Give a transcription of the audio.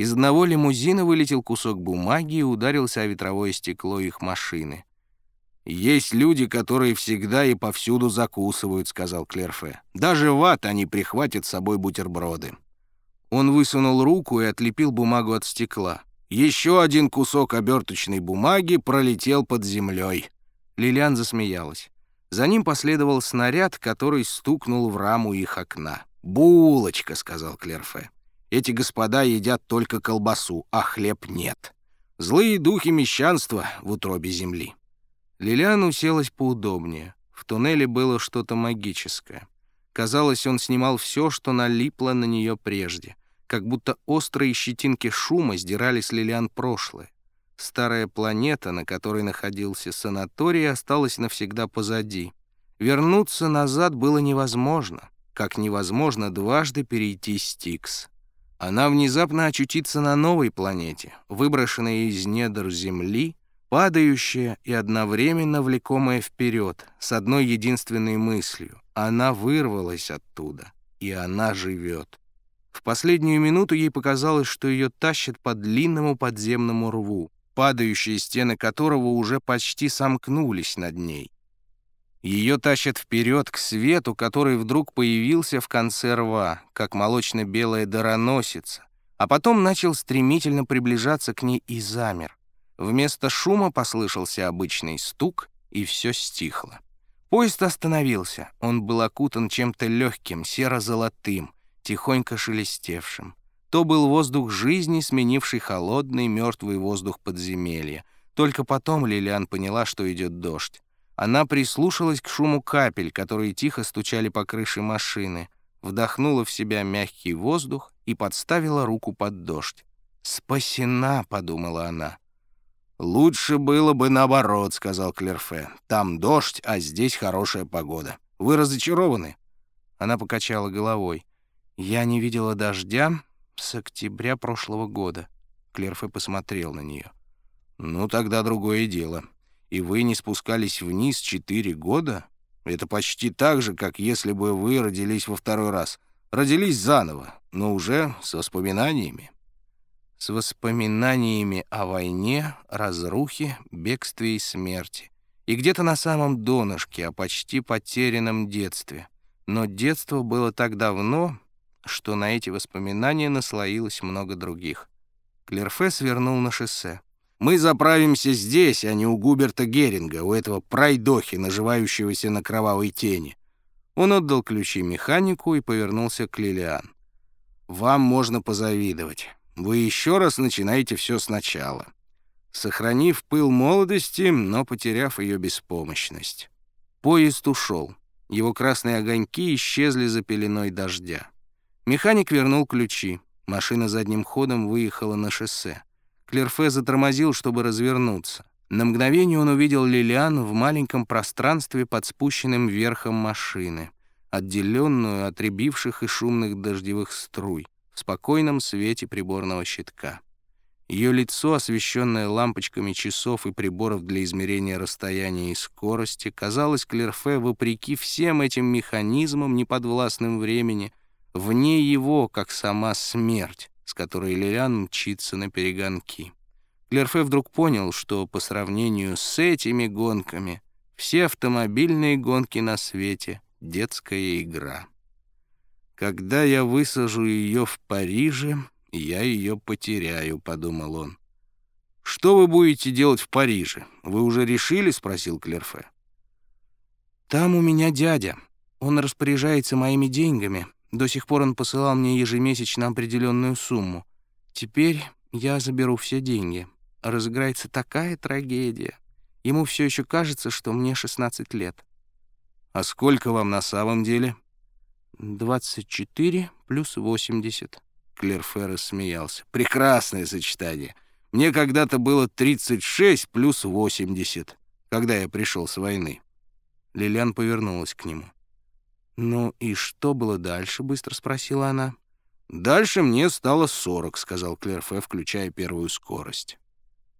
Из одного лимузина вылетел кусок бумаги и ударился о ветровое стекло их машины. «Есть люди, которые всегда и повсюду закусывают», — сказал Клерфе. «Даже в ад они прихватят с собой бутерброды». Он высунул руку и отлепил бумагу от стекла. Еще один кусок оберточной бумаги пролетел под землей. Лилиан засмеялась. За ним последовал снаряд, который стукнул в раму их окна. «Булочка», — сказал Клерфе. «Эти господа едят только колбасу, а хлеб нет. Злые духи мещанства в утробе земли». Лилиан уселась поудобнее. В туннеле было что-то магическое. Казалось, он снимал все, что налипло на нее прежде. Как будто острые щетинки шума сдирали с Лилиан прошлое. Старая планета, на которой находился санаторий, осталась навсегда позади. Вернуться назад было невозможно, как невозможно дважды перейти Стикс. Она внезапно очутится на новой планете, выброшенной из недр Земли, падающая и одновременно влекомая вперед, с одной единственной мыслью. Она вырвалась оттуда, и она живет. В последнюю минуту ей показалось, что ее тащат по длинному подземному рву, падающие стены которого уже почти сомкнулись над ней. Ее тащат вперед к свету, который вдруг появился в конце рва, как молочно-белая дароносица, а потом начал стремительно приближаться к ней и замер. Вместо шума послышался обычный стук, и все стихло. Поезд остановился. Он был окутан чем-то легким, серо-золотым, тихонько шелестевшим. То был воздух жизни, сменивший холодный, мертвый воздух подземелья. Только потом Лилиан поняла, что идет дождь. Она прислушалась к шуму капель, которые тихо стучали по крыше машины, вдохнула в себя мягкий воздух и подставила руку под дождь. «Спасена», — подумала она. «Лучше было бы наоборот», — сказал Клерфе. «Там дождь, а здесь хорошая погода. Вы разочарованы?» Она покачала головой. «Я не видела дождя с октября прошлого года». Клерфе посмотрел на нее. «Ну, тогда другое дело. И вы не спускались вниз четыре года? Это почти так же, как если бы вы родились во второй раз. Родились заново, но уже с воспоминаниями» с воспоминаниями о войне, разрухе, бегстве и смерти. И где-то на самом донышке о почти потерянном детстве. Но детство было так давно, что на эти воспоминания наслоилось много других. Клерфе свернул на шоссе. «Мы заправимся здесь, а не у Губерта Геринга, у этого пройдохи, наживающегося на кровавой тени». Он отдал ключи механику и повернулся к Лилиан. «Вам можно позавидовать вы еще раз начинаете все сначала, сохранив пыл молодости, но потеряв ее беспомощность. Поезд ушел. Его красные огоньки исчезли за пеленой дождя. Механик вернул ключи. Машина задним ходом выехала на шоссе. Клерфе затормозил, чтобы развернуться. На мгновение он увидел Лилиан в маленьком пространстве под спущенным верхом машины, отделенную от рябивших и шумных дождевых струй в спокойном свете приборного щитка. Ее лицо, освещенное лампочками часов и приборов для измерения расстояния и скорости, казалось Клерфе, вопреки всем этим механизмам, неподвластным времени, вне его, как сама смерть, с которой Лилиан мчится на перегонки. Клерфе вдруг понял, что по сравнению с этими гонками все автомобильные гонки на свете — детская игра. «Когда я высажу ее в Париже, я ее потеряю», — подумал он. «Что вы будете делать в Париже? Вы уже решили?» — спросил Клерфе. «Там у меня дядя. Он распоряжается моими деньгами. До сих пор он посылал мне ежемесячно определенную сумму. Теперь я заберу все деньги. Разыграется такая трагедия. Ему все еще кажется, что мне 16 лет». «А сколько вам на самом деле?» 24 плюс 80. Клерфе рассмеялся. Прекрасное сочетание. Мне когда-то было 36 плюс 80, когда я пришел с войны. Лилиан повернулась к нему. «Ну и что было дальше?» — быстро спросила она. «Дальше мне стало 40», — сказал Клерфе, включая первую скорость.